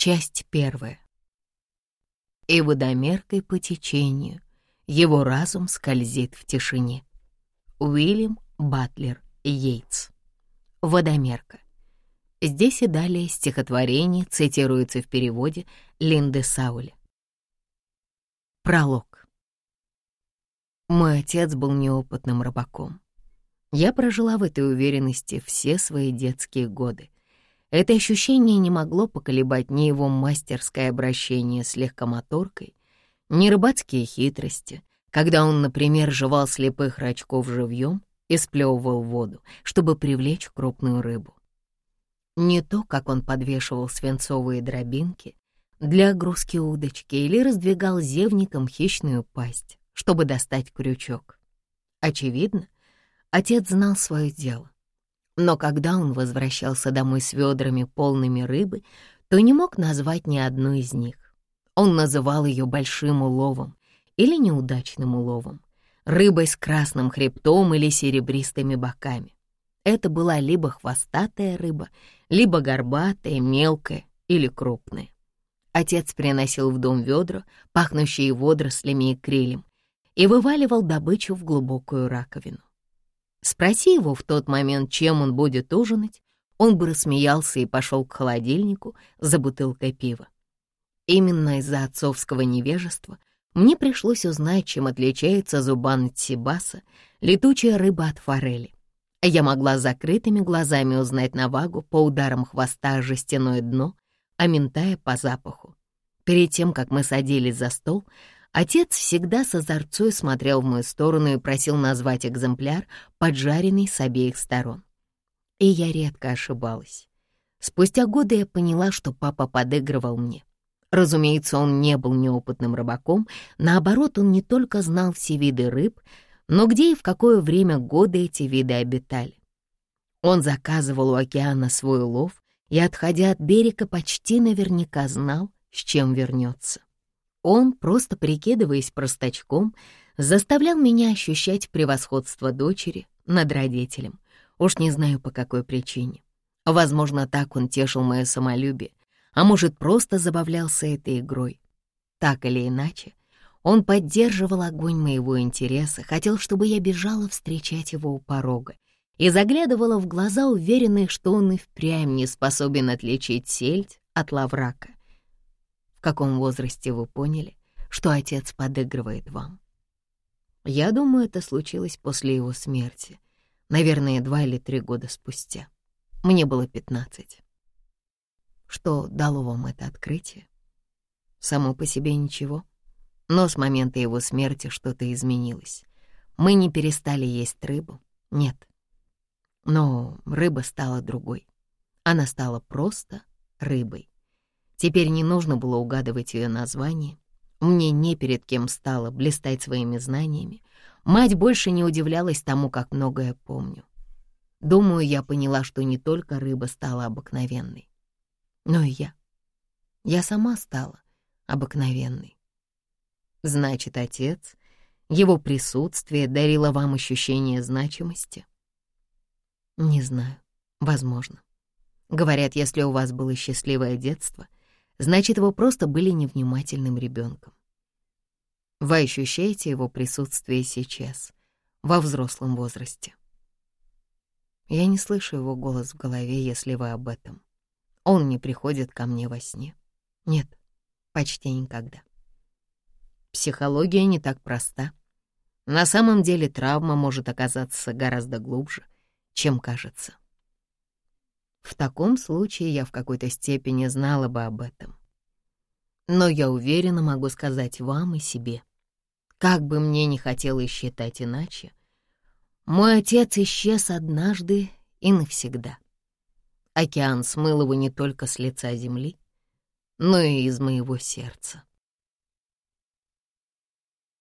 Часть первая. И водомеркой по течению его разум скользит в тишине. Уильям Батлер Йейтс. Водомерка. Здесь и далее стихотворение цитируется в переводе Линды Саули. Пролог. Мой отец был неопытным рыбаком. Я прожила в этой уверенности все свои детские годы. Это ощущение не могло поколебать ни его мастерское обращение с легкомоторкой, ни рыбацкие хитрости, когда он, например, жевал слепых рачков живьем и сплевывал воду, чтобы привлечь крупную рыбу. Не то, как он подвешивал свинцовые дробинки для огрузки удочки или раздвигал зевником хищную пасть, чтобы достать крючок. Очевидно, отец знал свое дело. Но когда он возвращался домой с ведрами, полными рыбы, то не мог назвать ни одну из них. Он называл ее большим уловом или неудачным уловом, рыбой с красным хребтом или серебристыми боками. Это была либо хвостатая рыба, либо горбатая, мелкая или крупная. Отец приносил в дом ведра, пахнущие водорослями и крилем, и вываливал добычу в глубокую раковину. Спроси его в тот момент, чем он будет ужинать, он бы рассмеялся и пошел к холодильнику за бутылкой пива. Именно из-за отцовского невежества мне пришлось узнать, чем отличается зубан тсибаса, летучая рыба от форели. Я могла закрытыми глазами узнать навагу по ударам хвоста о жестяное дно, а ментая по запаху. Перед тем, как мы садились за стол, Отец всегда с озорцой смотрел в мою сторону и просил назвать экземпляр, поджаренный с обеих сторон. И я редко ошибалась. Спустя годы я поняла, что папа подыгрывал мне. Разумеется, он не был неопытным рыбаком, наоборот, он не только знал все виды рыб, но где и в какое время года эти виды обитали. Он заказывал у океана свой улов и, отходя от берега, почти наверняка знал, с чем вернется. Он, просто прикидываясь простачком, заставлял меня ощущать превосходство дочери над родителем. Уж не знаю, по какой причине. Возможно, так он тешил мое самолюбие, а может, просто забавлялся этой игрой. Так или иначе, он поддерживал огонь моего интереса, хотел, чтобы я бежала встречать его у порога и заглядывала в глаза, уверенная, что он и впрямь не способен отличить сельдь от лаврака в каком возрасте вы поняли, что отец подыгрывает вам. Я думаю, это случилось после его смерти, наверное, два или три года спустя. Мне было пятнадцать. Что дало вам это открытие? Само по себе ничего, но с момента его смерти что-то изменилось. Мы не перестали есть рыбу, нет. Но рыба стала другой. Она стала просто рыбой. Теперь не нужно было угадывать ее название. Мне не перед кем стало блистать своими знаниями. Мать больше не удивлялась тому, как много я помню. Думаю, я поняла, что не только рыба стала обыкновенной, но и я. Я сама стала обыкновенной. Значит, отец, его присутствие дарило вам ощущение значимости? Не знаю, возможно. Говорят, если у вас было счастливое детство — значит, вы просто были невнимательным ребенком. Вы ощущаете его присутствие сейчас, во взрослом возрасте. Я не слышу его голос в голове, если вы об этом. Он не приходит ко мне во сне. Нет, почти никогда. Психология не так проста. На самом деле травма может оказаться гораздо глубже, чем кажется. В таком случае я в какой-то степени знала бы об этом. Но я уверенно могу сказать вам и себе, как бы мне не хотелось считать иначе, мой отец исчез однажды и навсегда. Океан смыл его не только с лица земли, но и из моего сердца.